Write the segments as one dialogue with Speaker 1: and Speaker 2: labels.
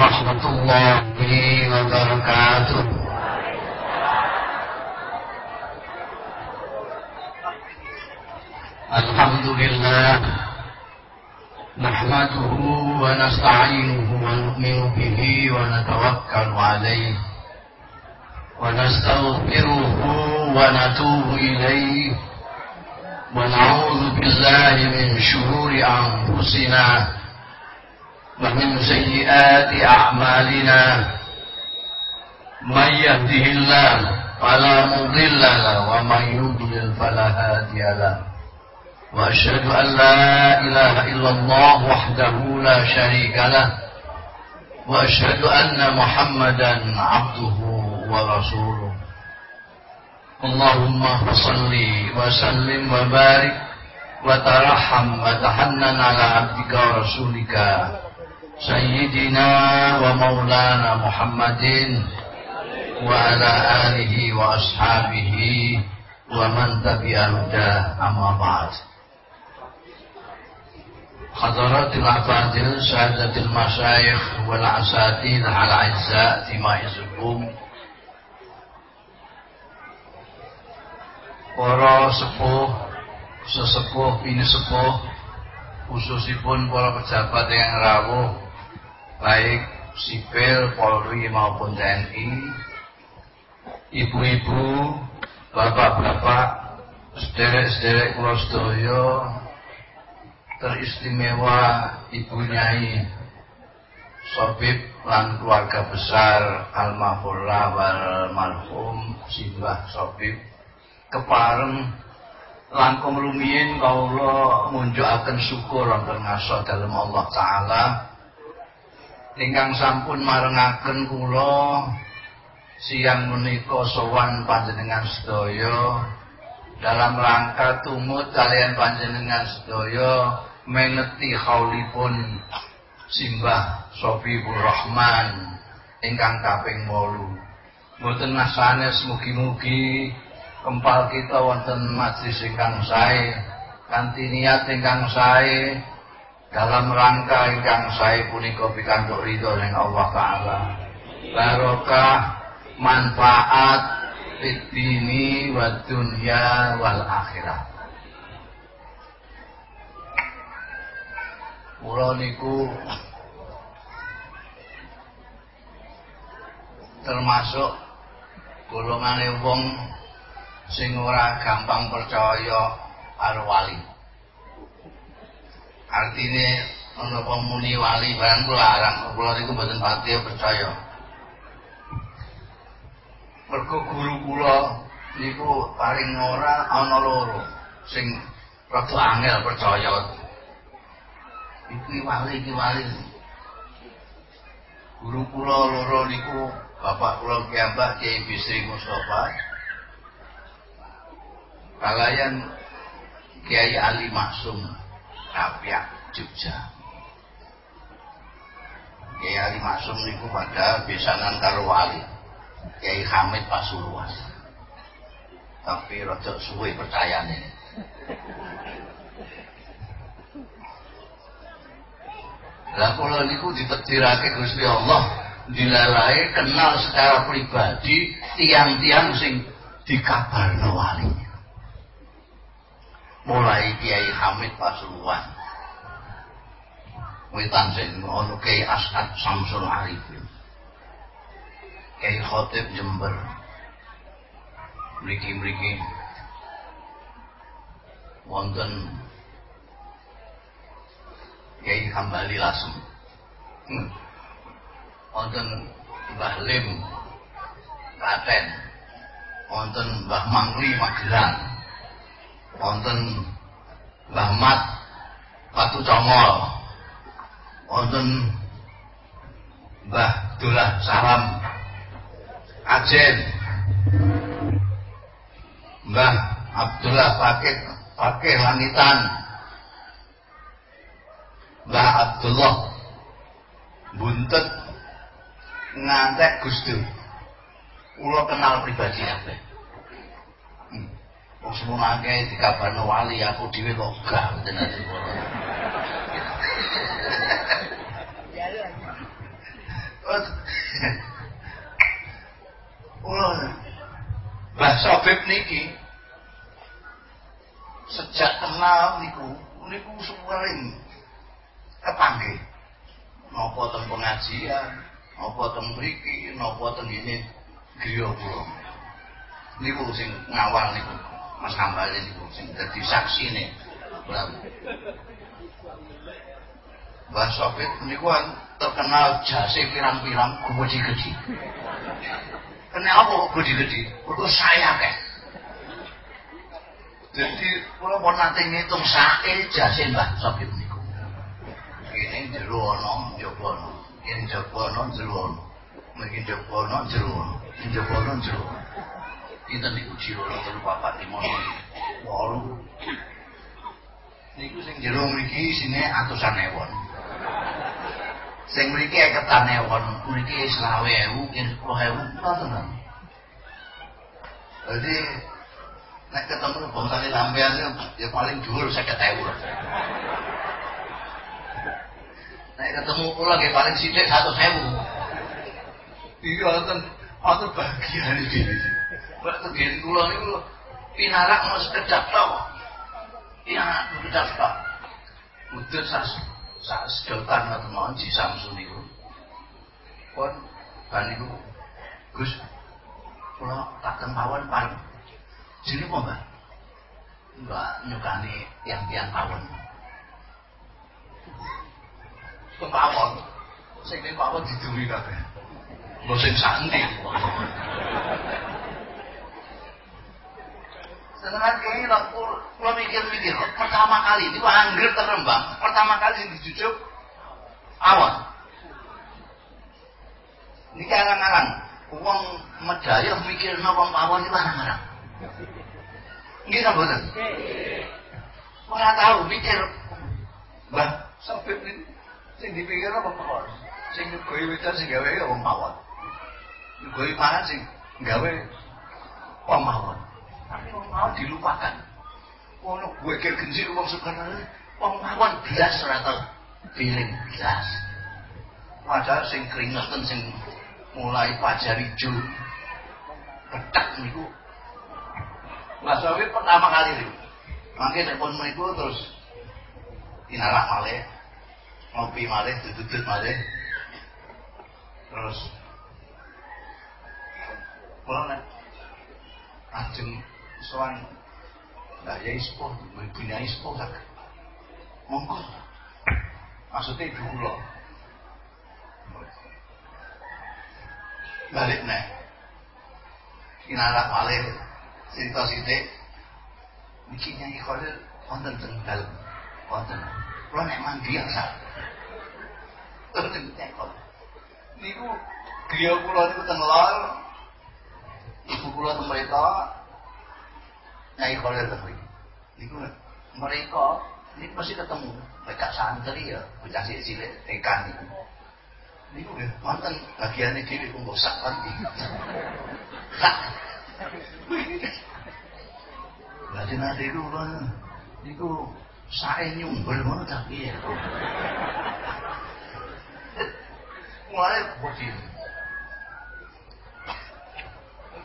Speaker 1: ورحمة الله وبركاته. الحمد لله نحمده ونستعينه ونؤمن به ونتوكل عليه ونستغفره ونتوب إليه ونعوذ بالله من شرور أنفسنا ومن سيئات أعمالنا من يهده الله فلا مضل له ومن يضلل فلا هادي له وأشهد أن لا إله إلا الله وحده لا شريك له وأشهد أن محمدا عبده ورسوله اللهم صل وسلم وبارك وترحم وتحنن على عبدك ورسولك سيدنا ومولانا محمد وعلى آله وأصحابه ومن تبع هداه أما بعد حضرات الأفاضل سادة المشايخ والأساتذة الأعزاء تمائزكم para sepuh sesepuh ini sepuh khususipun para pejabat yang rawuh baik sipil, Polri maupun TNI ibu-ibu bapak-bapak sederek-sederek sedaya teristimewa Ibu Nyai Sobib lan keluarga besar almarhumlah wal marhum Simbah Sobib kepareng langkung rumiyin kawula munjukaken syukur wonten ngaso dalem Allah taala ingkang sampun marengaken kula siang menika sowan panjenengan sedaya. Dalam rangka tumut kalian panjenengan sedaya mengerti haulipun simbah Sofibur Rahman ingkang kaping 8 mboten nasane mugi-mugi kempal kita wonten majlis ingkang sae kanthi niat ingkang sae dalam rangka ingkang sae punika pikantuk ridho ning Allah taala barokah manfaat fitini wa dunya wal akhirah Mula niku termasuk golongane wong sing ora gampang percaya karo wali. Artine ana pemuni wali barang kula larang, kula niku mboten pati percaya. mergo guru kula niku paling ora ana loro sing rada angel percaya. Iki wali iki wali. Guru kula loro niku bapak kula kiambah Kiai Bisri Mustafa. Kalayan Kiai Ali Maksum Rapiak Jogja. Kiai Ali Maksum niku pada besanan karo wali. Kiai Hamid Pasuruan tapi rada suwe percayane. Lah kula niku ditakdirake Gusti Allah dilalae kenal secara pribadi tiang-tiang sing dikabarno wali. Mulai Kiai Hamid Pasuruan. Witan sing ono Kiai Asad Samsul Arifin. Kiai Khotib Jember mriki-mriki wonten Kiai Hambali Lasem hmm. wonten Mbah Lim Klaten wonten Mbah Mangli Magelang wonten Mbah Batu Congol. Wonten Mbah Dolah Salam. Ajen. Mbah Abdullah Pakai Pakai Langitan Mbah Abdullah Buntet ngantek Gus Dur kula kenal pribadi apa. Wong semono akeh dikabarno wali aku dhewe kok gak tenan Kula Mbah Sobib niki sejak kenal niku niku sering kepanggih. Napa teng pengajian napa teng mriki napa teng ngene griya kula. Niku sing ngawal niku Mas Hambal niku sing dadi saksine Mbah Sobib niku kan terkenal jase pirang-pirang gede-gede Kenapa kok gede-gede? Mergo saya kayak. Jadi kula pun nanti ngitung sae jase Mbah Sobib niku. Kene jero ana. Kene njaba ana, jero ana. Mriki njaba ana, jero. Pinten niku ana telu papat lima wolu. Niku sing jero mriki isine atusan ewon. Sing mriki eketan ewon, mriki 20.000, kene 10.000, ngoten. Jadi nek ketemu bangsane sampean ya paling dhuwur 50.000. Nek ketemu kula nggih paling sithik 100.000. Iya wonten wonten bagian iki. Pak tegir kula niku pinarak mau sekedap tok. Iya, sekedap tok. Udah sas sas sedotan atau mau di Samsung niku. Pun ban niku Gus kula tak tempawon pan Jadi apa mbak? Mbak nyukani yang tiang pawon. Kepawon, sing pawon diduri kabeh. Mbak sing santi. Sebenarnya kayaknya kalau mikir-mikir, pertama kali ini anggur terembang, pertama kali yang dijujuk awan. Ini karang-karang, uang medaya mikir wong pawon itu arang-arang. Nggih ta mboten? Ora tahu mikir. Mbah, sampe sing dipikir apa pawon? Sing nyugoi wedan sing gawe wong pawon. Nyugoi pangan sing gawe wong pawon. Tapi pawon dilupakan. Ono gue kir genji wong sekarang wong pawon bias ora tau. Feeling bias. Padahal sing keringetan sing mulai pajar ijo petak niku Mas Wahid pertama kali itu makin telepon mereka terus inalak malih ngopi malih duduk malih terus kalau nek ajeng lah ya ispo punya ispo tak? Monggo maksudnya ibu kula balik nih inalak malih cerita sithik iki Nyai Khalil wonten teng dalem. Wonten. Kula nek mandi biasa wonten Nyai Khalil niku griya kula niku teng lor. Ibu kula teng mereka Nyai Khalil mriki niku mereka ini mesti ketemu. Mereka santri ya bocah cilik tekan niku. Niku nggih wonten bagiane dhewe kok sak mandi sak. Berarti nanti itu kan itu saya nyumbel mana tapi ya. Mulai begini.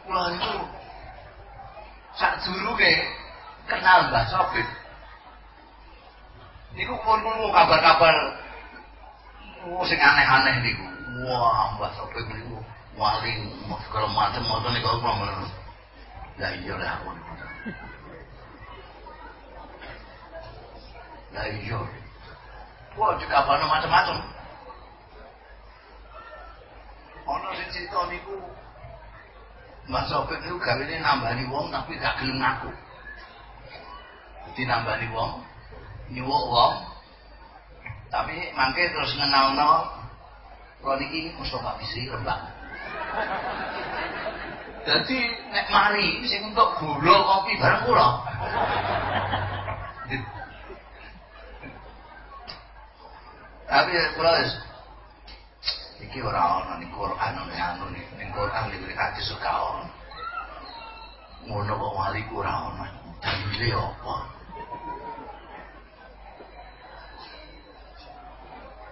Speaker 1: Mulai itu sak dulu ke kenal Mbah Sobit. Niku pun mau kabar-kabar. Oh sing aneh-aneh niku. Wah, Mbah Sobit niku wali segala macam ngoten niku kula lah iya lah aku lah iya. Juga apa macam-macam ono sing cerita niku Mbak Sopik itu gawene nambani wong tapi gak gelem ngaku. Jadi nambani wong nyuwuk wong tapi mangke terus ngenalno kula niki Mustofa Bisri Rembang. Jadi nek mari sing untuk gula kopi bareng kula. Tapi kula wis iki ora ana ning Quran ning anu ning Quran ning hadis suka ono. Ngono kok wali ora ono. Dalile apa?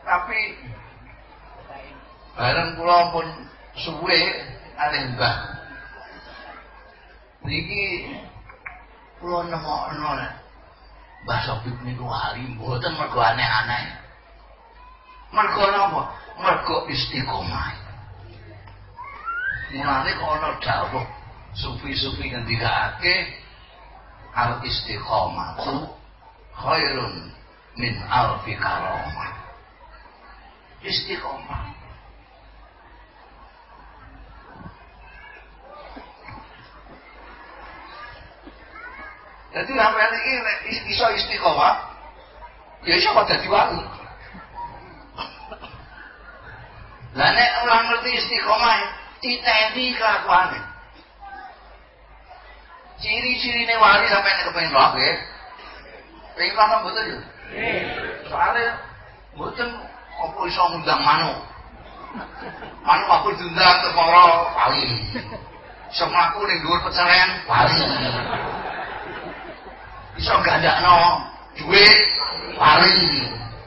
Speaker 1: Tapi bareng kula pun suwe alih mbah. Niki kula nemokno Mbah Sopip niku wali mboten mergo aneh-aneh. Mergo napa? Mergo istiqomah. Mulane kok ana dawuh sufi-sufi ngendikake al istiqomatu khairun min alfi karamah. Istiqomah. Jadi sampean iki iso istiqomah, ya iso kok dadi wali. Lah nek ora ngerti istiqomah, titeni kelakuane. Ciri-cirine wali sampai nek kepengin roh nggih. Pengen paham betul ya? Soalnya mboten apa iso ngundang manuk. Manuk aku diundang ke para wali. Iso mlaku ning dhuwur peceren wali. Iso gandakno duit wali.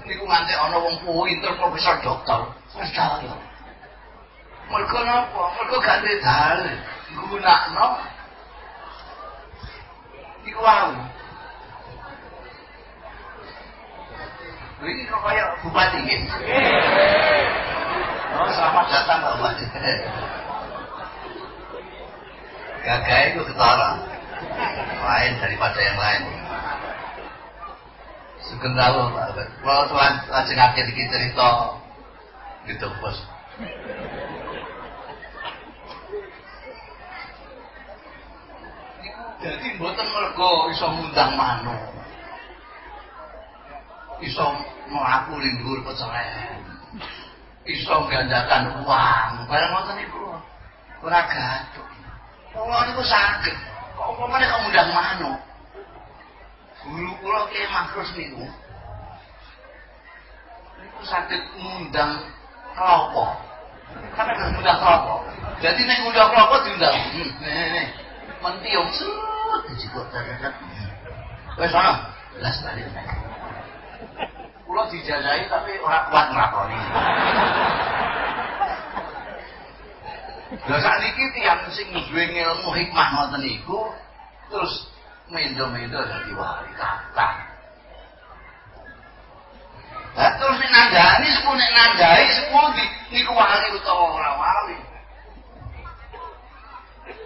Speaker 1: Niku nganti ana wong pinter profesor dokter. Percaya. Mergo napa? Mergo gak duwe dalil. Gunakno iku wae. Ini kok kayak bupati gitu. Oh, selamat datang Pak Bupati. Gagah itu ketara. Lain daripada yang lain. Sugeng rawuh Pak. Kalau tuan akeh iki cerita gitu bos. Jadi mboten mergo iso ngundang manuk. Iso mlaku ning dhuwur peceren. Iso gandakan uang. Barang ngoten niku ora gaduh. Kula niku saged. Kok umpamane kok ngundang manuk. Guru kula Ki Makrus niku niku saged ngundang kelopo. Sampai ngundang kelopo. Jadi nek ngundang kelopo diundang. Hmm, nih, nih. Mentiung sut dijikok tetetet. Wes ana, belas balik. Kula dijajahi tapi ora kuat nglakoni. Lah sakniki tiyang sing duwe ilmu hikmah ngoten niku terus mendo-mendo dadi wali kata. Lah terus nek nandani sepuluh nek nandai sepuluh niku wali utawa ora wali.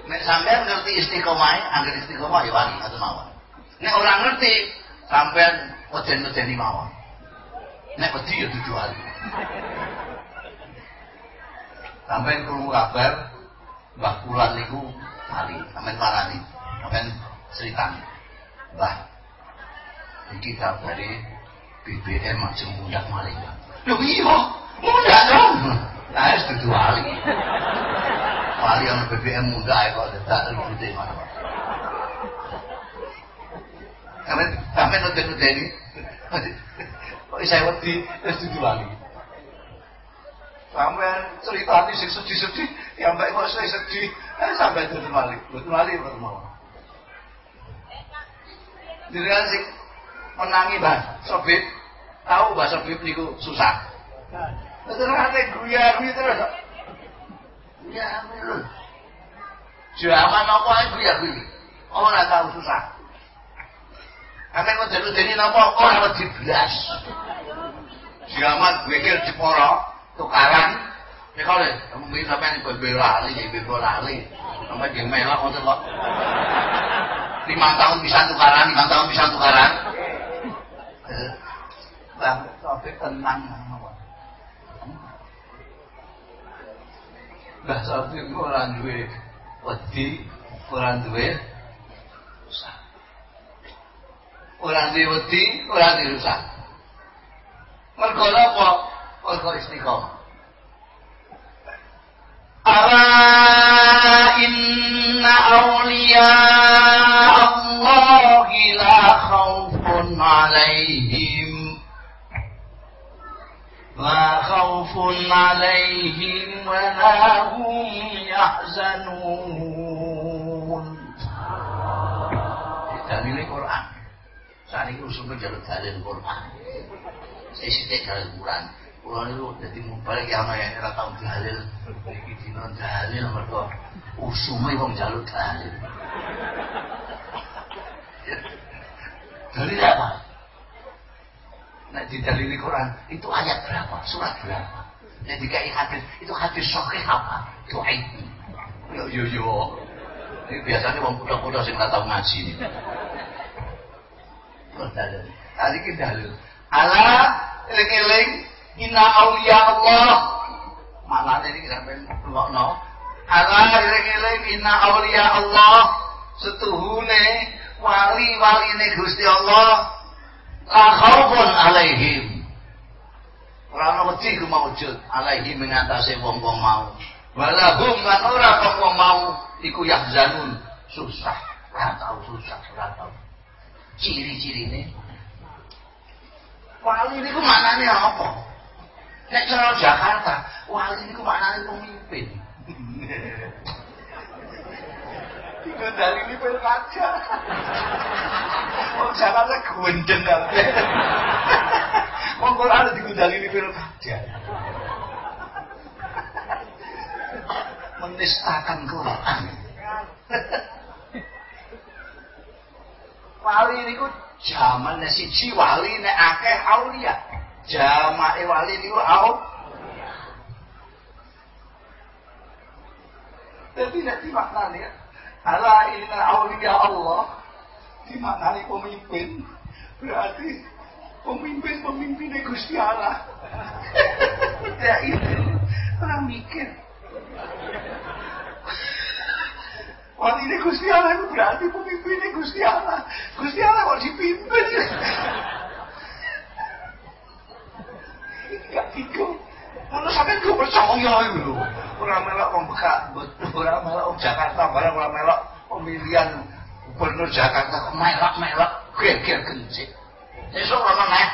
Speaker 1: Nek sampean ngerti istiqomah, angger istiqomah ya wali atau mawon. Nek ora ngerti, sampean weden-wedeni mawon. Nek wedi ya dudu wali. Sampeyan krungu kabar Mbah Kulan niku wali, sampeyan parani. Sampeyan ceritani. Mbah iki kabare BBM aja mundak malih. Lho iya, mundak dong. Nah, dudu wali. Wali yang BBM mundak kok dadak ribute mana. Sampeyan sampeyan nonton-nonton Kok saya wedi wis dudu wali. Sampai cerita ini sing sedih-sedih, yang baik kok saya sedih, eh sampai dudu wali, dudu wali betul mau. Jadi kan sing menangi bah Sobib, tahu bah Sobib niku susah. Betul hati guya guya terus. Ya amin. Zaman apa ae guya guya. Ora tahu susah. Akan ngedeni napa ora wedi blas. Zaman mikir diporo, tukaran. Ya kale, kamu bisa sampai bebel lali, bebel lali. Sampai dia melak ngoten kok. Lima tahun bisa tukaran, lima tahun bisa tukaran. Bang, tapi tenang. Bah sapi orang duwe wedi, orang duwe usah. Ora duwe wedi, ora dirusak. Mergo apa? Mergo istiqomah. ألا إن أولياء الله لا خوف عليهم لا خوف عليهم ولا هم يحزنون dalil Quran saat ini usulnya jalur dalil Quran saya sidik dalil Quran Quran itu jadi mubalik yang yang era tahun dalil ini dino dalil mereka usumnya wong jalur dalil dalil apa Nah di dalil Quran itu ayat berapa, surat berapa. Nah dikai hadis itu hadis sahih apa? Dhaif. Yo yo yo. Ini biasanya wong kuda-kuda sing ora tau ngaji. Tadi kita dalil. Ala eling-eling inna auliya Allah. Maknanya ini sampai rungokno. Ala eling-eling inna auliya Allah. Setuhune wali-waline Gusti Allah la khaufun alaihim ora wedi ku maujud alaihim mengatasi wong-wong mau. Walahum lan ora wong mau? Iku yahzanun. Susah. Ora tau susah ora tau ciri-cirine. Wali niku maknane apa? Nek cara Jakarta wali niku maknane pemimpin dari ini pilkada. Oh, Jakarta gendeng kabeh. Wong Quran digundali ini pilkada. Menistakan Quran. wali niku jaman siji wali nek akeh aulia. Jamake wali niku au Jadi nek dimaknani ya. Ala inna awliya Allah dimaknani pemimpin berarti pemimpin-pemimpin Gusti Allah. ya itu orang mikir. Wali ini Allah itu berarti pemimpinnya Gusti Allah. Gusti Allah kok dipimpin? Gak gitu. Menurut sampai gue percaya itu Orang melok bekak, melok Jakarta, barang melok pemilihan gubernur Jakarta melok-melok geger gencik. Orang neh.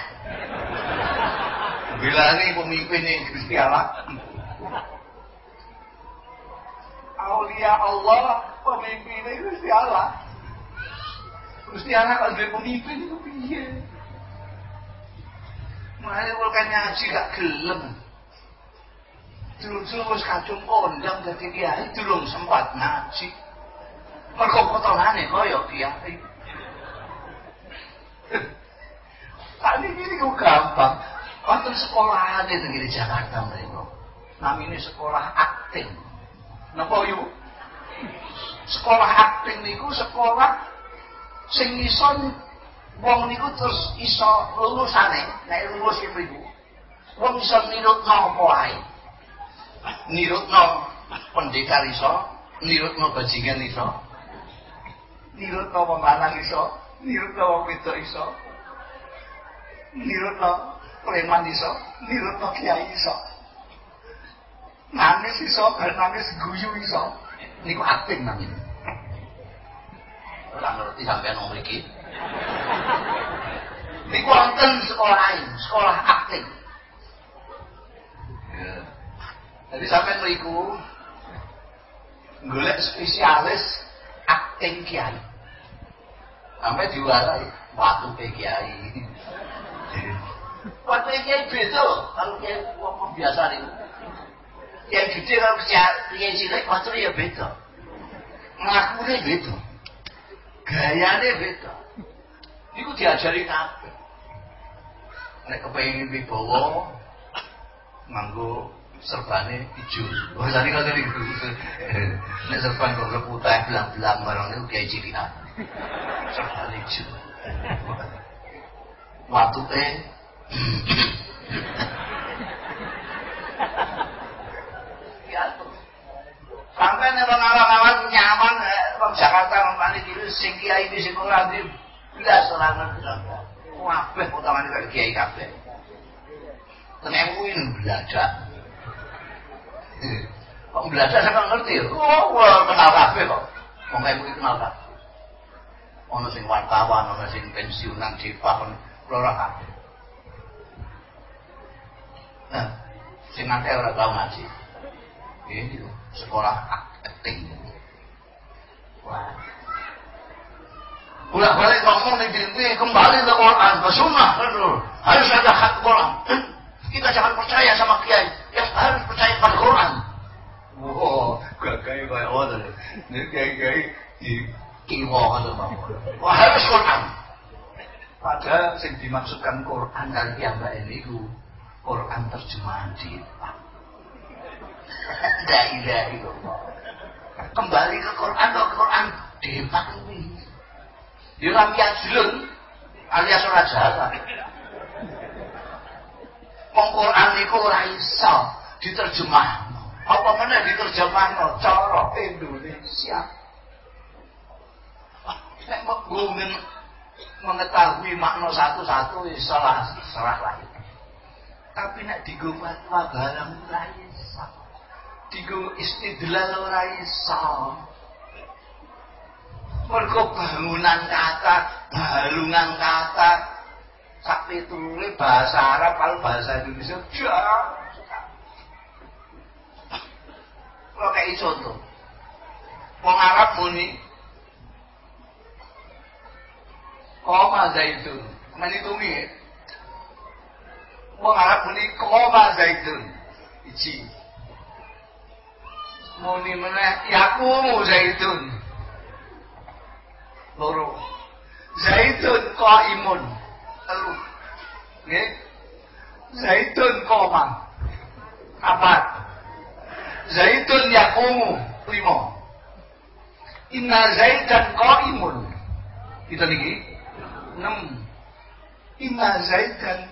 Speaker 1: Bila ini pemimpin yang Gusti Allah. Aulia Allah, pemimpin Gusti Allah. Gusti kalau jadi pemimpin itu kan gak gelem. Dulu-dulu wis kacung kondang dadi kiai durung sempat ngaji. Mergo potongane kaya kiai. Tadi ini kok gampang. Wonten sekolahan di Jakarta mereka. Namanya sekolah akting. Napa yuk? Sekolah akting niku sekolah sing iso wong niku terus iso lulusane, nek lulus iku. Wong iso nirutno apa ae nirutno pendekar iso nirutno bajingan iso nirutno wong lanang iso nirutno wong wedok iso nirutno preman iso nirutno kiai iso nangis iso bar nangis guyu iso niku akting namanya ora ngerti sampean ngomong iki niku wonten sekolah lain sekolah akting Jadi sampai meriku golek spesialis akting kiai. Sampai diwarai waktu kiai. Waktu kiai beda kalau kiai wong biasa nih. Yang gede kalau kiai cilik waktu ya beda. Ngakune beda. Gayane beda. Iku diajari kabeh. Nek kepengin wibawa nganggo serbane hijau. Oh tadi kalau tadi nek serban kok putih belang-belang barang itu kayak cirian. Serban hijau. Waktu eh Sampai nih bang awal-awal nyaman, bang Jakarta ngomongin gitu, sing kiai di sini ora di blas ora ngerti kabeh potongane kaya kiai kabeh kuwi belajar kok belajar sampe ngerti? Oh kenal kabeh kok. Wong kaya kuwi kenal kabeh. Ana sing wartawan ana sing pensiunan dipah ora kabeh. Nah sing nanti ora tau ngaji. Ini sekolah acting wah. Balik ngomong di diri kembali ke Quran ke Sunnah. Harus ada hak Quran kita jangan percaya sama kiai yang harus percaya pada Quran wow gagai kayak apa ini kiai-kiai di kiwa atau wah harus Quran padahal yang dimaksudkan Quran dari yang ini itu Quran terjemahan di La ilaha illallah. Kembali ke Quran, ke Quran depak ini. Di dalam yajlun alias ora jalan. Wong Quran niku ora iso diterjemah. Apa mana diterjemahno cara Indonesia. Nek menggunakan mengetahui makna satu-satu salah salah lain. Tapi nek digo fatwa barang ora iso. Digo istidlal ora iso. Mergo bangunan kata, balungan kata, sak piturule bahasa Arab kalau bahasa Indonesia jauh Kalau kayak contoh, Wong Arab muni koma zaitun, menitungi ya. Wong Arab muni koma zaitun, iji. Muni meneh yakumu zaitun. Loro. Zaitun imun Telu. Zaitun koma. Apa? Zaitun yakumu. Lima. Inna zaitan imun Kita niki. Enam. Inna zaitan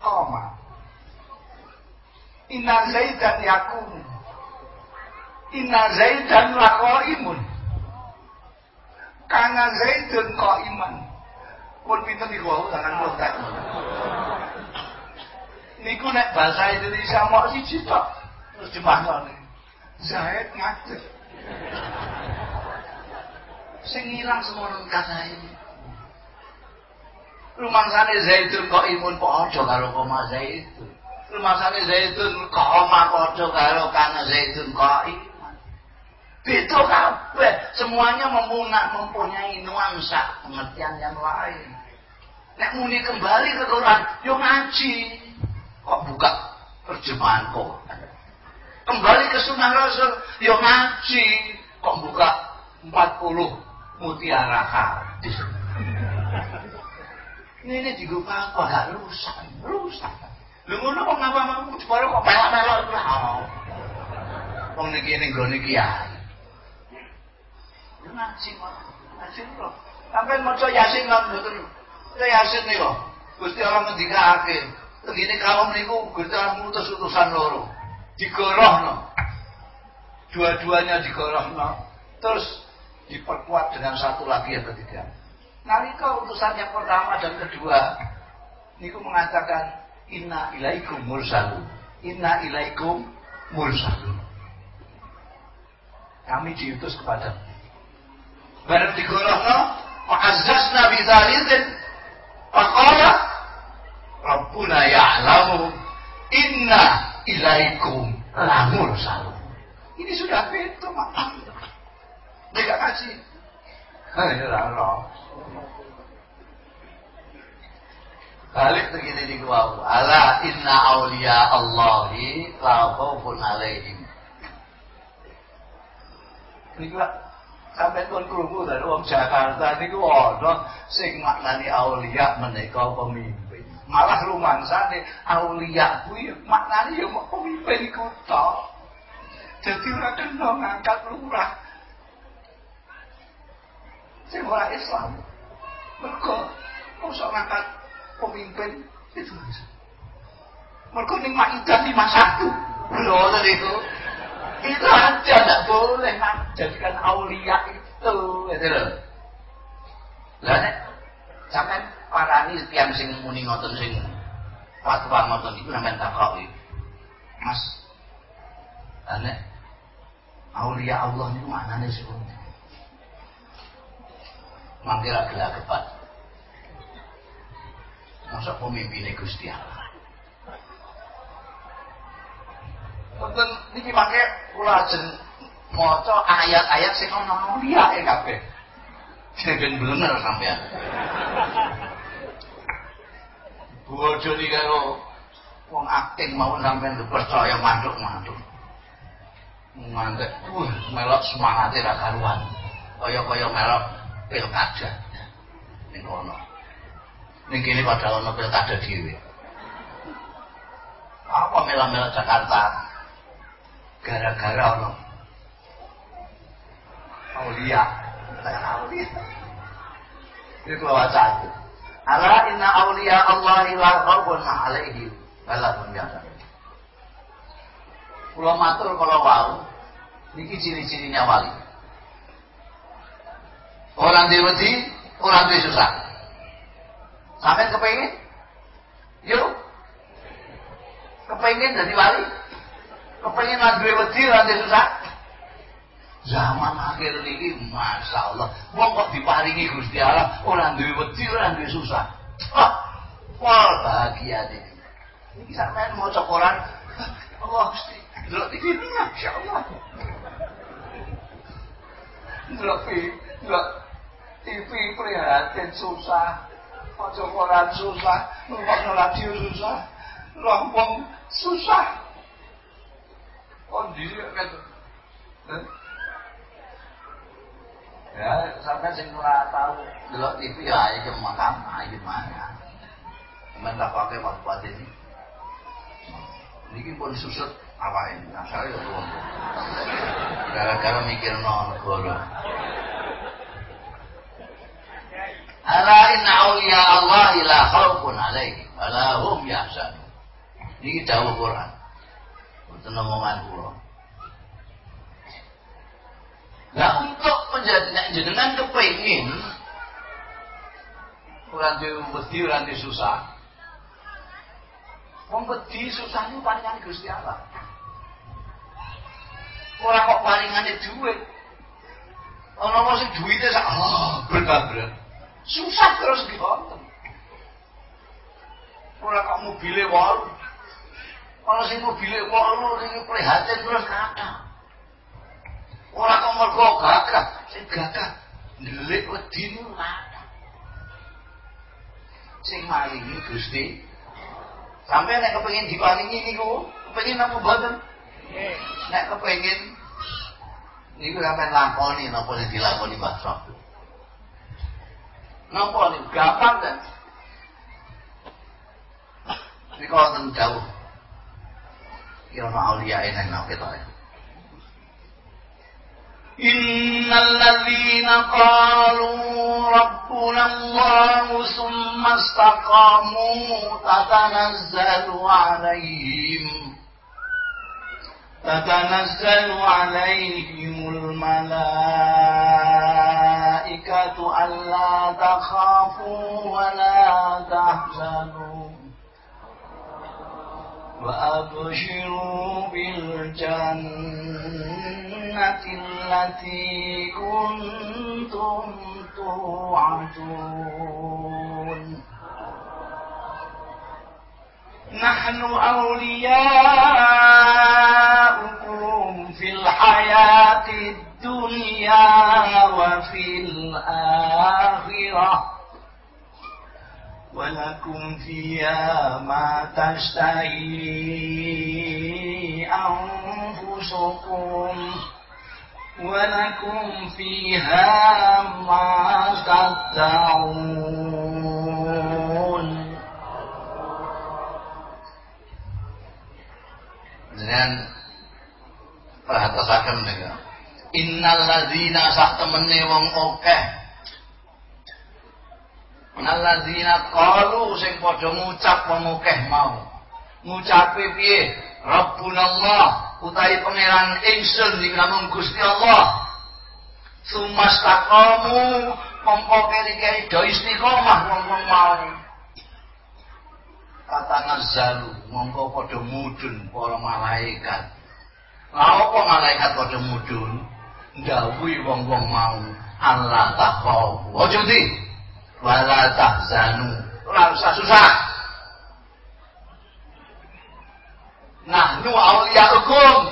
Speaker 1: koma. Inna zaitan yakumu. Inna zaitan imun Karena zaitun iman pun pinter niku wau tangan tak. Niku nek bahasa Indonesia mau siji tok terjemahane. Zaid ngadeg. Sing ilang semono kata ini. Rumangsane zaitun kok imun padha karo koma zaitun. Rumangsane zaitun koma padha karo kana zaitun kok. Beda kabeh, semuanya mempunyai nuansa pengertian yang lain. Nek muni kembali ke Quran, yo ngaji. Kok buka terjemahan Quran. Kembali ke sunnah Rasul, yo ngaji. Kok buka 40 mutiara hadis. Ini ini dibuka apa gak rusak, rusak. Lu ngono kok ngapa mau baru kok melok-melok lah. Wong niki ning gone kiai. Yo ngaji kok. Ngaji kok. Sampai maca Yasin lan mboten kita yasin nih kok. Gusti Allah ngendikake. Begini kaum niku Gusti Allah utusan loro. Digorohno. Dua-duanya digorohno. Terus diperkuat dengan satu lagi yang ketiga. Nalika utusan yang pertama dan kedua niku mengatakan inna ilaikum mursalun. Inna ilaikum mursalun. Kami diutus kepada Barang digorohno, ma'azzazna bidzalikin Faqala Rabbuna ya'lamu inna ilaikum lamur salu. Ini sudah beto maaf. Gak kasih. Ini raro. Balik begini di gua. Ala inna awliya Allahi la khaufun alaihim. Ini gua sampai pun krungu dari wong Jakarta niku ana sing maknani aulia menika pemimpin. Malah rumangsane aulia kuwi maknane ya mau pemimpin kota. Jadi ora kena ngangkat lurah. Sing ora Islam. Mergo mosok ngangkat pemimpin itu bisa. Mergo ning Maidah 51. Lho itu itu aja tidak boleh jadikan aulia itu gitu loh lah Sampeyan parani tiyang sing muni ngoten sing fatwa ngoten iku sampeyan takoki. Mas, aneh aulia Allah niku maknane sepundi? Mangke ra gelagepan. Masa pemimpinnya Gusti Allah. Wonten niki mangke kula ajeng ayat-ayat sing ana aulia e kabeh. Sing bener sampean. Bojo iki karo wong akting mau sampean percaya mantuk-mantuk. Ngantek, uh, melok semangate ra karuan. Kaya-kaya melok pilkada. Ning kono. Ning kene padahal ana pilkada dhewe. Apa mela-mela Jakarta? Gara-gara ono aulia. Aulia. Itu wacana. Ala inna awliya Allah la khaufun alaihim wala hum yahzanun. Kula matur kala wau niki ciri-cirinya wali. Orang dia wedi, orang dia susah. Sampai kepengin? Yuk. Kepengin jadi wali? Kepengin lan duwe wedi, lan susah? Zaman akhir ini Masya Allah Wong kok diparingi Gusti Allah Orang duwe wedi, orang duwe susah. Wah, wah bahagia ini Ini sampean mau cokoran Allah Gusti Delok TV Masya Allah Delok Delok TV prihatin susah. Mau cokoran susah Numpak radio susah. Lompong susah. Kondisi kan Ya, sampai sing ora tahu delok TV ya ayo ke makam, ayo mana. Men tak pakai waktu ini. Niki pun susut apa ini? Asal ya tuh. Gara-gara mikir no negara. Ala inna awliya Allah ila khawfun alaihi wala hum yahzanun. Niki dawuh Quran. Boten omongan kula. Nah untuk jenengan kepingin orang di wedi orang di susah. Wong wedi susah itu palingan Gusti Allah. Orang kok palingane duit. Ana wong sing duwite sak oh, berkabret. Susah terus ngoten. Ora kok mobile wae. Ana sing mobile wae ning prihatin terus kata. Ora kok mergo gagah, sing gagah ndelik wedi niku. Sing maringi Gusti. Sampai nek kepengin diparingi niku, kepengin napa mboten? Nek kepengin niku sampean lakoni napa sing dilakoni Mbah Sok. Napa niku gampang kan? Niku wonten jauh. Kira aulia enak napa kita. إن الذين قالوا ربنا الله ثم استقاموا تتنزل عليهم تتنزل عليهم الملائكة ألا تخافوا ولا تحزنوا وأبشروا بالجنة التي كنتم توعدون. نحن أولياؤكم في الحياة الدنيا وفي الآخرة. ولكم فيها ما تشتهي أنفسكم. ولكم فيها ما تدعون dengan perhatikan dengan innal ladzina sak temene wong akeh Alladzina qalu sing padha ngucap pemukeh mau. Ngucape piye? Rabbunallah utawi pangeran ingsun iki namung Gusti Allah. Sumastaqamu mongko keri-keri do istiqomah wong-wong mau kata nazalu mongko padha mudun para malaikat. Lha apa malaikat padha mudun ndawuhi wong-wong mau Allah takau ojo di wala tahzanu. Ora usah susah Nah, nu hukum.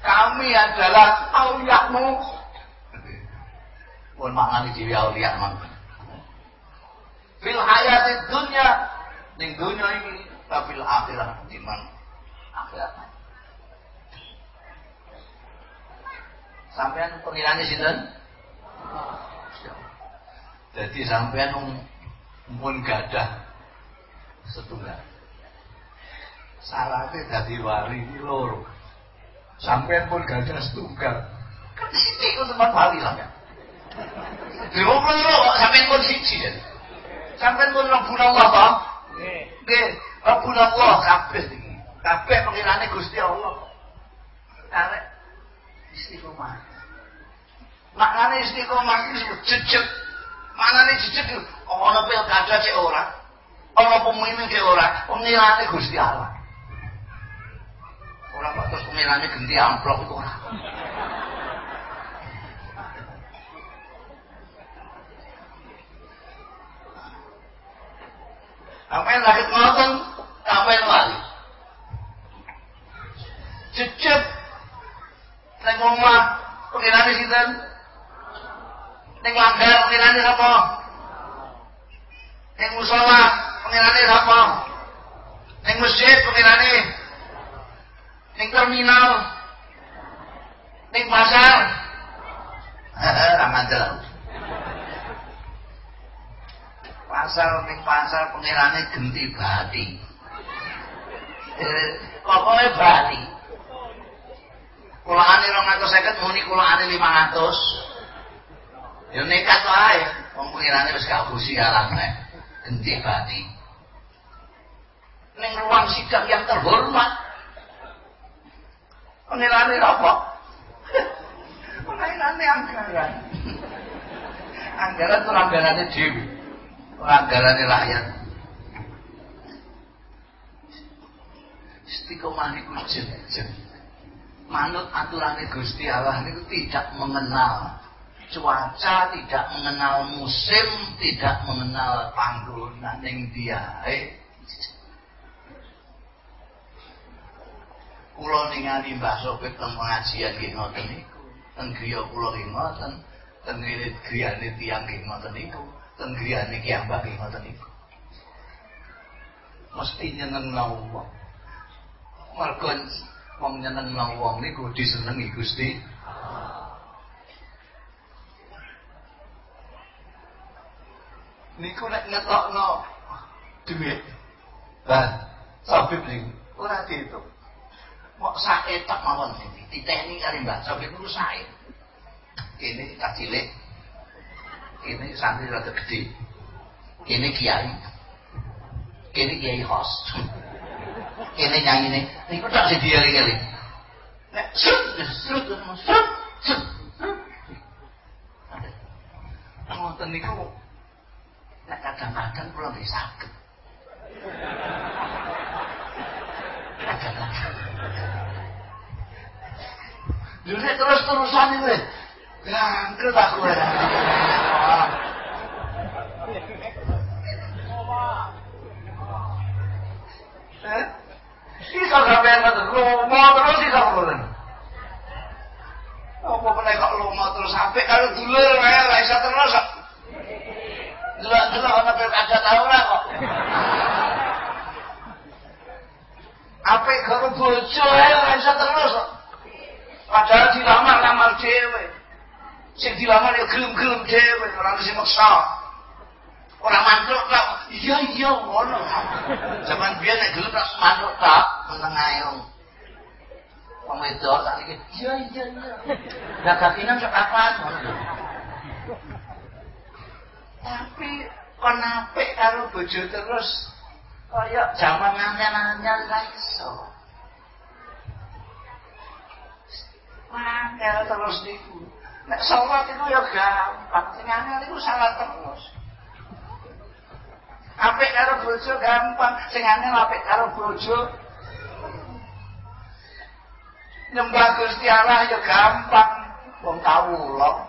Speaker 1: Kami adalah auliamu pun maknani dhewe aulia mang. Fil hayati dunya ning dunya iki fil akhirah timbang akhirat. Sampean pengirane sinten? Jadi sampean pun gadah setunggal. Syaratnya dadi wali iki loro. Sampean pun gadah setunggal. Kan sithik kok teman wali sampean. Lho kok sampean pun siji ya. Sampean pun Rabbuna Allah ta? Nggih. Rabbuna Allah kabeh iki. Kabeh pengirane Gusti Allah. Arek istiqomah. Maknane istiqomah iki jejeg. Maknane jejeg ana pilkada cek ora. Ana pemimpin cek ora. Pengirane Gusti Allah. Ora kok terus pengirane genti amplop itu ora. Apa lahir ngoten, apa yang lari. Jejeb ning omah penginane sinten? Ning langgar penginane sapa? Ning musala penginane sapa? Ning terminal ning pasar. Ra mandel. pasar ning pasar pengirane genti bati. Eh, pokoknya bati. Kulaane 250 muni kulaane 500. Ya nekat wae. Wong pengirane wis gak busi alam nek genti bati. Ning ruang sidang yang terhormat. Pengirane apa? Pengirane anggaran. Anggaran itu anggarannya dewi anggarane rakyat istiqomah niku jeneng manut aturan Gusti Allah niku tidak mengenal cuaca tidak mengenal musim tidak mengenal panggonan ning dia eh kula ningali Mbah Sopit teng pengajian nggih ngoten niku teng griya kula nggih ngoten teng griyane tiyang nggih ngoten niku teng griyane Ki Ambak ki ngoten niku. Mesti nyenengno wong. Mergo wong nyenengno wong niku disenengi Gusti. Niku nek ngetokno duit. Lah, sabib niku ora diitung. Mok sae tak mawon. Iki. Titeni kali Mbah Sabib niku sae. Kene kacilik ini santri rada gede. Ini kiai. Ini kiai host ini nyanyi nih ini kok tak sih dia kali? Nek srut srut srut srut ngoten niku nek kadang-kadang kula nggih saged kadang-kadang Dulu terus-terusan ini Gangkel tak kowe. Eh? Iso sampean ngoten, lomo terus iso ngoten. Apa meneh kok lomo terus sampai karo dulur wae iso terus kok. Delok-delok ana pilkada ta kok. Apik karo bojo ae ora iso terus kok. Padahal dilamar-lamar dhewe. sing dilamar ya gelem-gelem dhewe ora mesti maksa. Ora mantuk tok iya iya ngono. Zaman biyen nek gelem tak mantuk tok meneng ae wong wedok tak iki iya iya iya. Lah kakinan sok ngono tapi kon apik karo bojo terus kaya jaman nganyan-nganyan ra iso Wah, terus niku. Nek sholat itu ya gampang, sing angel itu salah terus. Apik karo bojo gampang, sing angel apik karo bojo. Nyembah Gusti Allah ya gampang, wong kawula.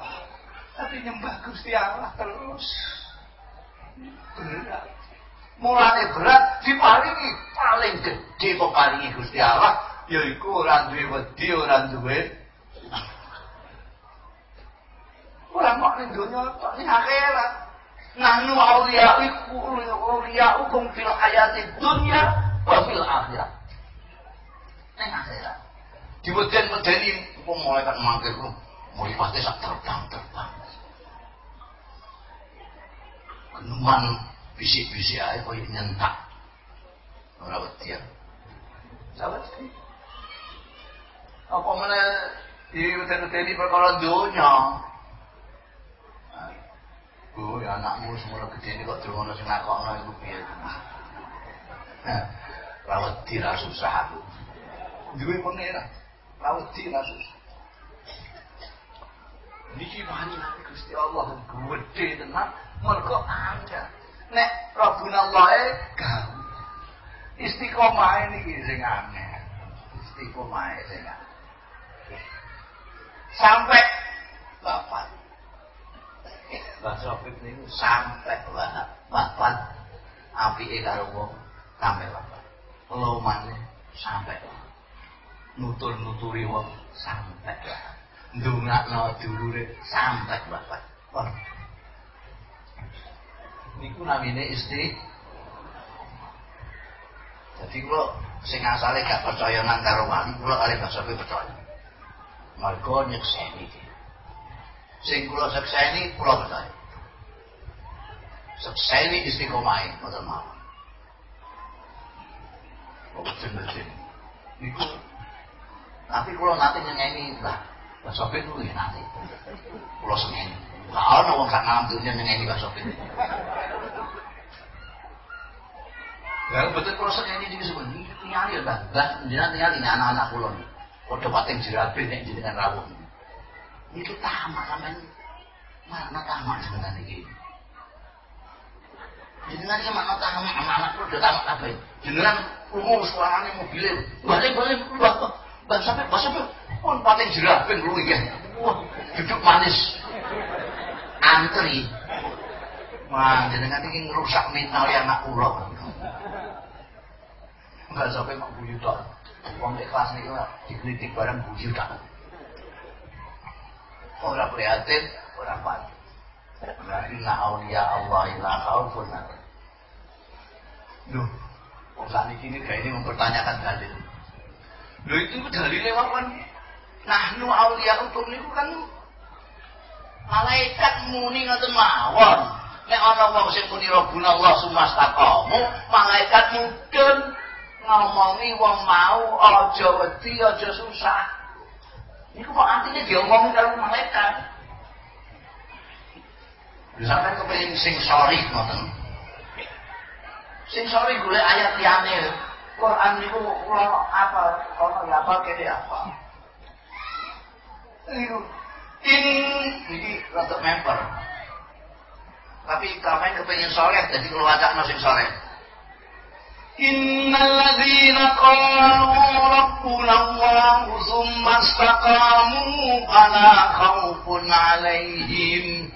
Speaker 1: Tapi nyembah Gusti Allah terus. Berat. Mulane berat diparingi paling gede kok paringi Gusti Allah yaiku ora duwe wedi, ora duwe Ora kok ning donya tok ning akhirat. Nahnu awliyaiku awliyaukum fil hayati dunya wa fil akhirat. Ning akhirat. Diweden-wedeni kok malaikat mangkir ku mulai pasti sak terbang-terbang. Geneman bisik-bisik ae koyo nyentak. Ora wedi. Sahabat Apa mana di weden-wedeni perkara donya. Bu, ya anakmu semula gede ini kok terus sing nakokno iku piye? Rawat di susah aku. Duwe pengira. Rawat di susah. Niki mani Gusti Allah gede tenan mergo anda. Nek Rabbuna Allah e gawe. Istiqomah niki sing aneh. Istiqomah sing aneh. Sampai bapak Mbah Sofik niku sampai bapak apike karo wong sampai bapak. Lomane sampai nutur-nuturi wong sampai banget. Ndongakno dulure sampai bapak. Niku namine isti Jadi kalau sing asale gak percaya nang karo wali, kula kali Mbah Sofik percaya. Mergo nyekseni iki. Sing kula sekseni kula percaya. Sekseni istiqomah mboten mawon. Boten-boten. Niku tapi kula nate nyengeni lah. Pak Sopir ya nanti. Kula sengeni. Gak ana wong sak ngalam dunya nyengeni Pak Sopir. Ya betul kula sengeni iki sebut nyari ya, Mbah. Mbah jenengan tinggal anak-anak kula. Padha pating jerabe nek jenengan rawuh. Itu tamak sampean. Mana tamak jenengan iki? Jenengan iki mana tamak anak kula tamak apa? Jenengan umum suarane mobil. Balik-balik Mbah. Mbah sampe Mbah sampe pun pating jerah ben ya. Wah, duduk manis. Antri. Wah, jenengan iki ngrusak mental anak kula. Enggak sampai mak buyu tok. Wong nek kelas dikritik barang buyu tok. Orang prihatin, orang panik. Inna awliya Allah ila khaufun Duh, saat ini gak ini mempertanyakan dalil. Loh itu dalil lewat kan. Nahnu awliya hukum niku kan malaikat muni ngoten mawon. Nek ana wong sing muni Rabbuna Allah sumastaqamu, malaikat mudun ngomongi wong mau aja wedi aja susah. Ini kok artinya diomongin kalau malaikat. Sampai kepengen sing sorry ngoten. Sing sorry gue ayat liyane. Quran niku kula apa ono ya apa kene apa. Niku ini iki rada member. Tapi kamen kepengen soleh jadi kalau wajah sing soleh. إن الذين قالوا ربنا الله ثم استقاموا فلا خوف عليهم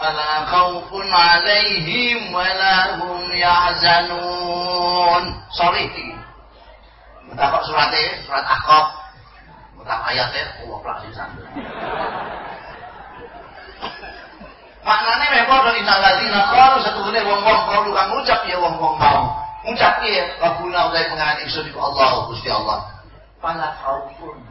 Speaker 1: فلا خوف عليهم ولا هم يحزنون sorry Betapa suratnya, surat Ahqaf Betapa ayatnya, Allah praksisan Maknanya memang dari innalladzina qalu satuhune wong-wong qalu kang ngucap ya wong-wong mau ngucap ya Rabbuna utai pengahan ingsun iku Allah Gusti Allah. Pala khaufun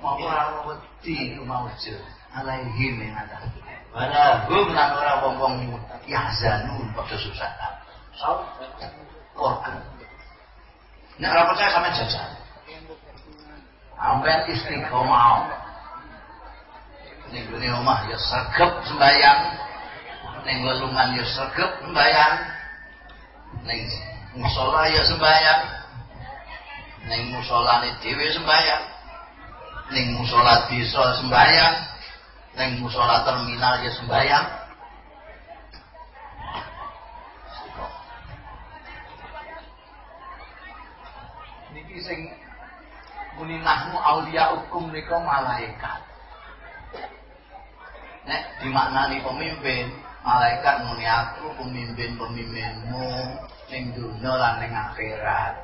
Speaker 1: mau ora wedi mau je alaihim yang ada. Wala hum lan ora wong-wong yahzanun padha susah. Saut Quran. Nek ora percaya sampe jajal. Ambil istiqomah. Ning gone omah ya sregep sembayang ning lelungan ya sregep sembayang ning musola ya sembahyang. Ning musolane dhewe sembahyang. Ning musola desa sembahyang. Neng musola terminal ya sembayang niki sing muni nahmu aulia hukum nika malaikat. Nek dimaknani pemimpin malaikat muni aku pemimpin-pemimpinmu ning dunia lan ning akhirat.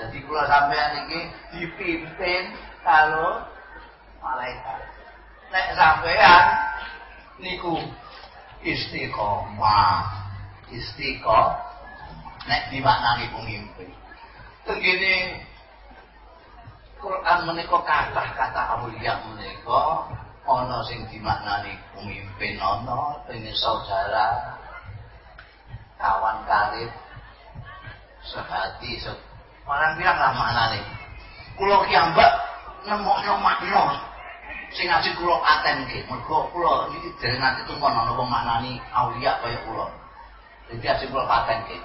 Speaker 1: Jadi kula sampean iki dipimpin kalau malaikat. Nek sampean niku istiqomah istiqomah nek dimaknani pemimpin. Tengene Quran menika kathah kata aulia menika ana sing dimaknani pemimpin ana ini saudara kawan karib sehati se orang bilang lah maknane. Kula ki ambak nemokno makna sing ngaji kula patenke mergo kula iki dereng nanti tumpon ana maknani aulia kaya kula jadi aja kula patenke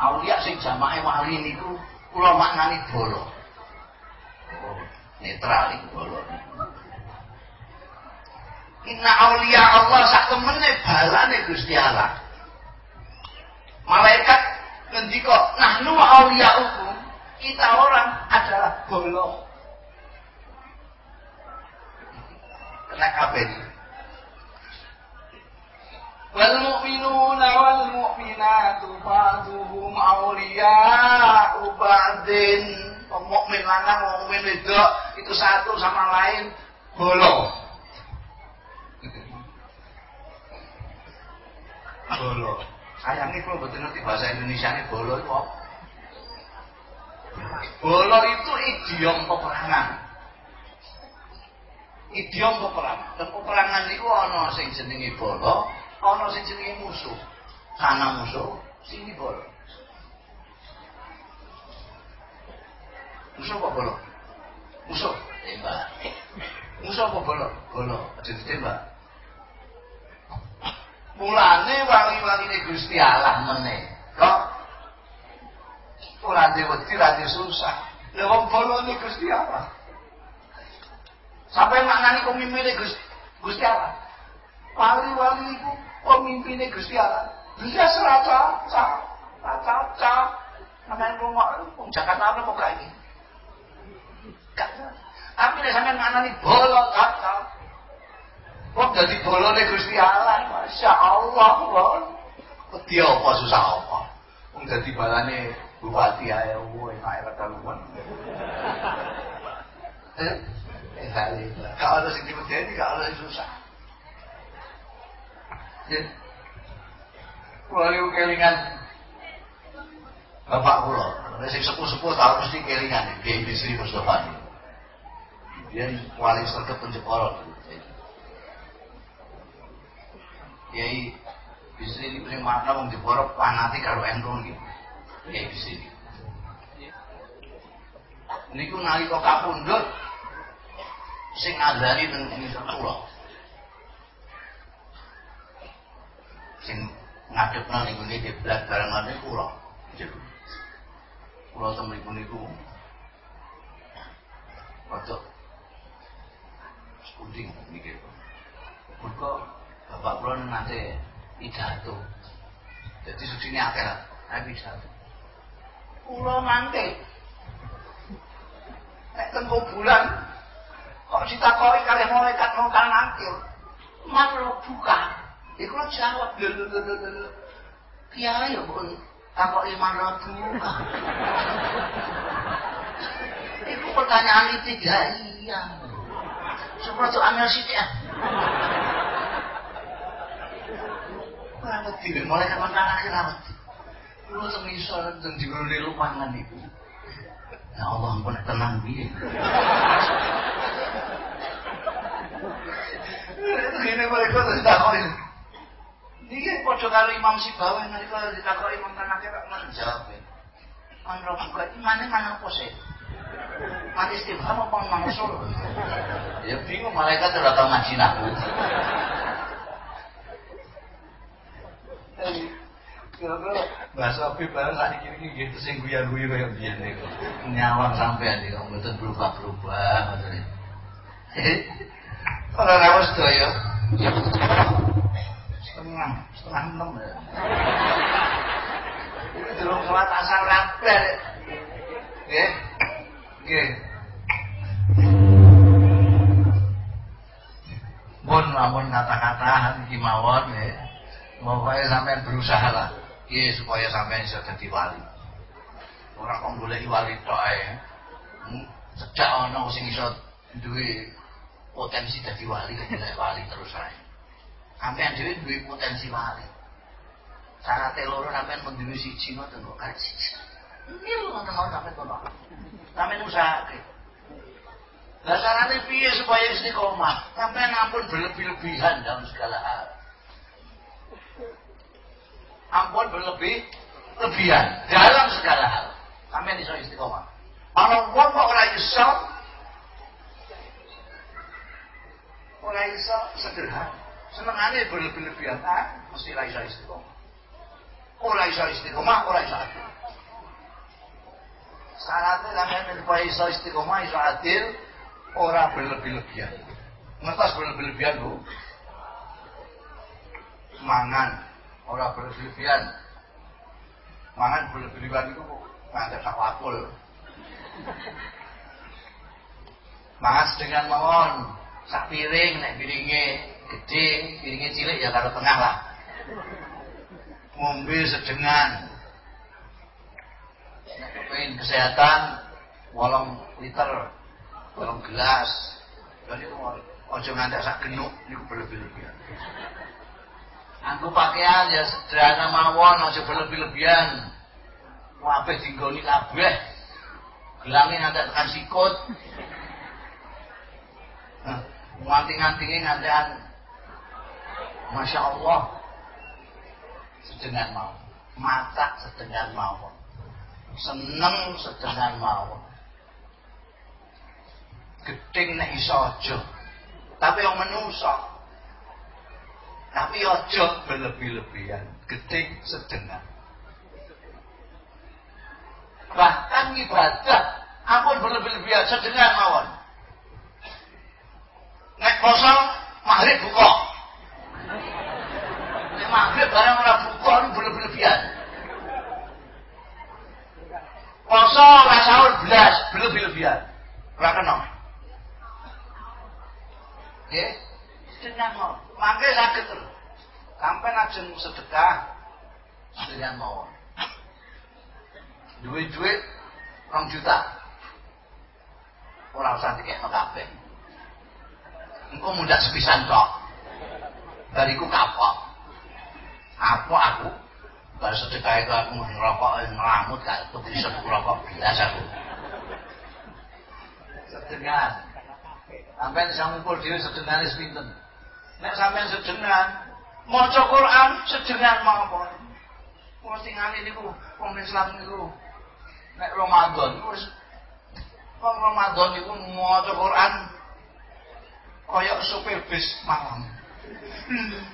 Speaker 1: aulia sing jamaah wali niku kula maknani bolo. Netral iku bolone Inna aulia Allah sak temene balane Gusti Allah. Malaikat ngendika, "Nahnu hukum Kita orang adalah bolong. Kena kabeh. Wal mu'minuna wal mu'minatu ba'duhum awliya'u ba'din. Mukmin lanang mukmin wedok itu satu sama lain bolong bolo sayangnya kalau betul ngerti bahasa Indonesia ini bolo itu apa? bolo itu idiom peperangan idiom peperangan dan peperangan itu ono sing jenenge bolo ono sing jenenge musuh sana musuh sini bolo Musuh kok bolong? Musuh tembak. Musuh kok bolong? Bolong. Aja ditembak. Mulane wangi-wangine Gusti Allah meneh. Kok ora wedi ra susah. Lha wong bolone Gusti Allah. Sampai maknani pemimpinnya Gusti, Gusti Allah. Wali-wali itu pemimpinnya Gusti Allah. Dia serata, cak, cak, cak. Makanya rumah, Jakarta apa kok kayak gini? Tapi nek sampean manani bolong kakak. Kok dadi bolone Gusti Allah, Masya Allah, Bon. Wedi apa susah apa? Wong dadi balane bupati ae wae enak ora kaluan. Eh, eh kalau ada sing dipedeni, kalau ada susah. Ya. Kulo kelingan Bapak kula, sing sepuh-sepuh tau mesti kelingan, Kiai Bisri Mustofa dia wali serta penjepol Kiai ini punya makna wong Jeporo panati karo endron gitu Kiai bisa ini ini ku nali kok kapundut sing adani dan ini kula. Sing ngadepna niku niki kiblat barang ngene kula. Kula temen niku. Waduh, puding mikir. Mergo bapak kula nanti pidato. Jadi sudine akeh ae pidato. Kula mangke. Nek teng bulan kok ditakoki kalih malaikat mongkal nangkil. Marlo buka. Iku jawab lho. Kiai ya pun takoki marlo buka. Iku pertanyaan itu iya. Seperti amel sithik ah. Ora wedi mulai kapan tangan iki rawat. Kulo semisal dan digone lupangan iku. Ya Allah ampun tenang piye. Gini mereka terus takoi. Ini pojok karo Imam Sibawi nalika ditakoi Imam Tanakir kok jawab. Mana buka imane mana apa sih? Mati istifham apa mangsul? Ya bingung malaikat tahu ngaji nahu. Kira-kira bahasa Habib barang tak dikiri gitu sing guya-guyu kayak niku. Nyawang sampean niku mboten berubah-berubah ngoten Ora rawuh sedaya. Setengah, setengah enam ya. Durung salat asar kabeh. Nggih. Nggih. Mun lamun kata-kata iki mawon nggih. Pokoke sampean berusaha lah. Iya supaya sampean bisa jadi wali. Ora kok golek wali ae. Hmm? Sejak ana sing iso duwe potensi dadi wali golek wali terus ae. Sampean dhewe duwe potensi wali. Syaratnya loro sampean menduwe siji ngoten kok siji. Ini ngoten mau sampean kok. Sampean usahake. Lah carane piye supaya istiqomah? Sampean ampun berlebih-lebihan dalam segala hal. Ampun berlebih lebihan dalam segala hal. Sampean iso istiqomah. Ana wong kok ora iso ora iso sederhana. Senengane berlebih-lebihan ah, mesti ora iso istiqomah. Ora iso istiqomah, ora iso adil. Syaratnya sampean supaya iso istiqomah, iso adil, ora berlebih-lebihan. Ngertos berlebih-lebihan, Bu? Mangan, ora berlebih-lebihan. Mangan berlebih-lebihan itu ngantek sak wakul. Mangan dengan mawon, sak piring nek piringe gede, piringe cilik ya karo tengah lah. Ngombe sedengan. Nek kesehatan, wolong liter, wolong gelas. Itu ojo ngantek sak genuk niku berlebih-lebihan. Anggo pakaian ya sederhana mawon, aja berlebih-lebihan. Kabeh dinggoni kabeh. Gelange ngantek tekan sikut. Nganti-ngantinge ngantekan Masya Allah. Sedengan mau Matak sedengan mau Seneng sedengan mau Geding nek iso aja. Tapi yang menusa Tapi aja berlebih-lebihan Geding sedengan Bahkan ibadah Ampun berlebih-lebihan sedengan mawon Nek kosong maghrib buka. Nek maghrib barang ora buka itu berlebihan. Poso ora belas berlebih-lebihan. Ora kena. Nggih. Sedekah mau. Mangke saged terus. Sampai ajeng sedekah sedekah mau. Duit-duit rong juta. Ora usah dikekno kabeh. Engkau mudah sepisan kok. Bariku kapok. Apa aku? Baru sedekah itu aku ngerokok ngelamut gak itu bisa ngerokok biasa aku. Sedengan. Sampai bisa ngumpul diri sedengan pinten. Nek sampai sedengan, mau Quran sedengan mau apa? Mau tinggal ini ku, wong Islam itu. Nek Ramadan, wong Ramadan itu mau Quran koyok supir bis malam.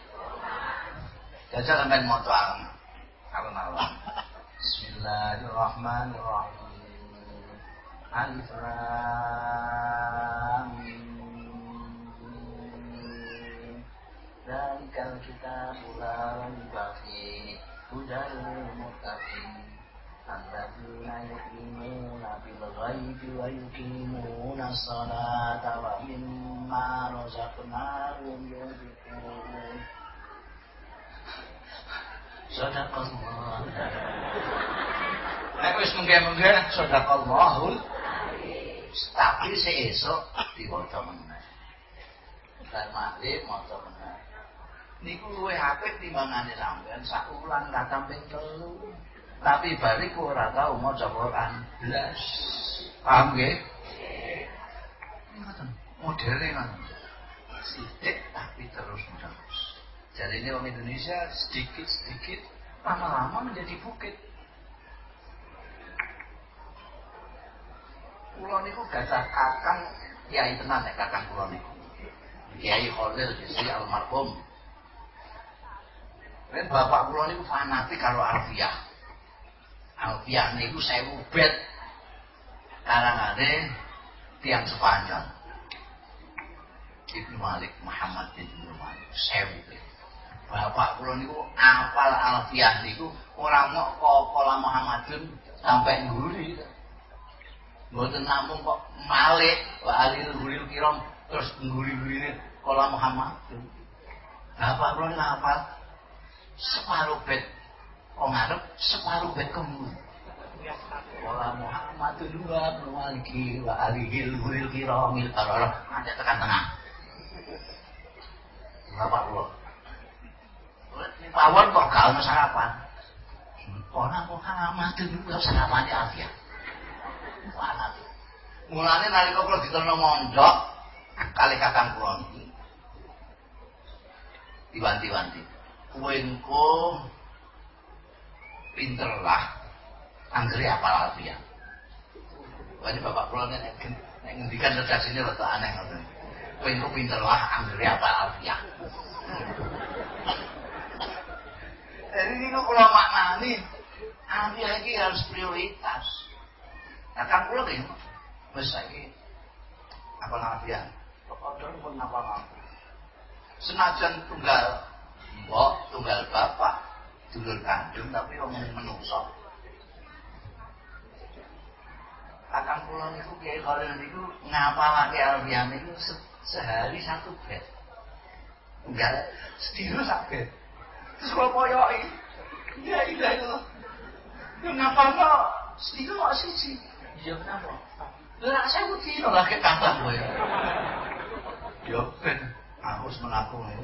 Speaker 1: Jajal maca alam. Alon-alon. Bismillahirrahmanirrahim. Alif Lam Zalikal kitabu la raiba fihi hudal muttaqin alladzina yu'minuna bil ghaibi wa yuqimuna as-salata wa mimma razaqnahum yunfiqun Sadaqallah Nek wis mengke-mengke sadaqallahul tapi seesuk diwaca meneh. Dan maghrib maca meneh. Niku luwih apik timbangane sampean sak ulang katam ping telu. Tapi bariku ora tau maca Quran blas. Paham nggih? Ngoten. Modele ngoten. sidik tapi terus menerus. Jadi ini orang Indonesia sedikit sedikit lama-lama menjadi bukit. Kulo niku gajah kakang kiai tenan nek kakang kulo niku. Kiai Khalil Jisi almarhum. Dan bapak kulo niku fanatik karo Alfiah. Alfiah niku sewu bet karangane tiang sepanjang. Ibnu Malik Muhammad bin Ibnu Malik sewu Bapak kula niku apal alfiah niku ora mok kala Muhammadun sampai nguri. Mboten namung kok Malik wa alil guril kiram terus nguri-ngurine kala Muhammadun. Bapak kula apal separuh bet kok ngarep separuh bet kemudi. Wala Muhammadun wa maliki wa alihil guril kiramil karara ada tekan tengah. Bapak kula Pawon kok gak ono sarapan. Ora kok amat dulu sarapan ya Alfia. Mana tuh. Mulane nalika kula diterno mondok kali kakang kula niki. Diwanti-wanti. Kowe pinter lah anggere apal Alfia. Wani bapak kula nek nek ngendikan redaksine rada aneh ngoten. Kowe pinter lah anggere apal Alfia. Jadi ini kalau maknani, ambil lagi harus prioritas. Nah kan pulau ini, besar ini, apa namanya? Pokoknya pun apa mampu. Senajan tunggal mbok, tunggal bapak, dulur kandung, tapi orang menungso. Akan pulau itu kiai itu ngapa lagi Alfian itu sehari satu bed. Enggak, sedih sak bed. Terus koyoi, ya iya itu. Ya ngapa no? Sedikit kok Iya kenapa? Lah saya udah lah ke kata gue. Ya ben, aku harus mengaku nih.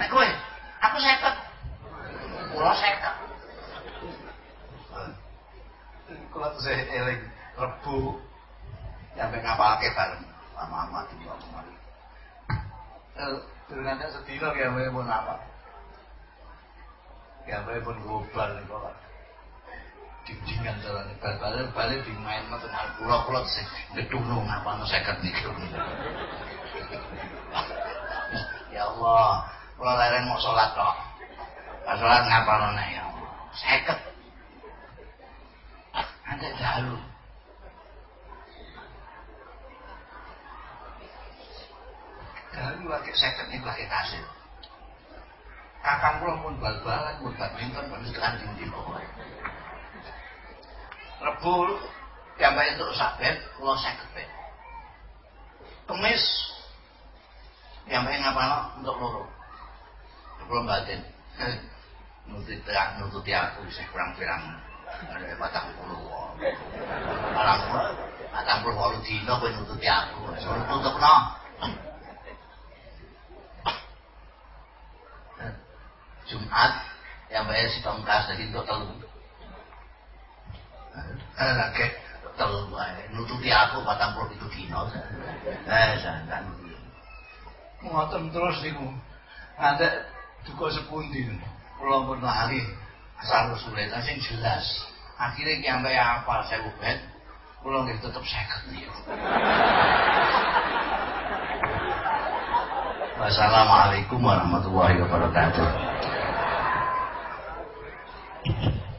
Speaker 1: Nah gue, aku seket. Pulau seket. Kalau tuh saya eling rebu, sampai ngapa ke bareng sama mama di kemarin. Eh, nanti sedih loh ya, mau apa? Gawe pun global nih kok. Dindingan jalan bal-bal balik di main mah tengah pulau pulau sih gedung apa no seket nih Ya Allah, pulau lain mau sholat kok. Pas sholat ngapa no ya Allah, seket. Anda dahulu. Dahulu wakil seket nih pakai kasih kakang kula pun bal-balan pun badminton pun tekan dindi pokoke Rebu gambar itu sabet kula 50 bet Kemis gambar ngapa untuk loro. Kula batin nututi terang nututi aku bisa kurang pirang ada batang puluh orang batang puluh walu dino kowe nututi aku suruh tutup no Jumat yang bayar si tongkas jadi untuk telu. Eh, lagi telu nututi aku patang puluh itu dino. Eh, jangan ngotot terus niku. Ada duka sepundi. Kula pun lali asal usule sing jelas. Akhirnya ambek apa saya bukan. Kula nggih tetep 50 niku. Wassalamualaikum warahmatullahi wabarakatuh. Thank you.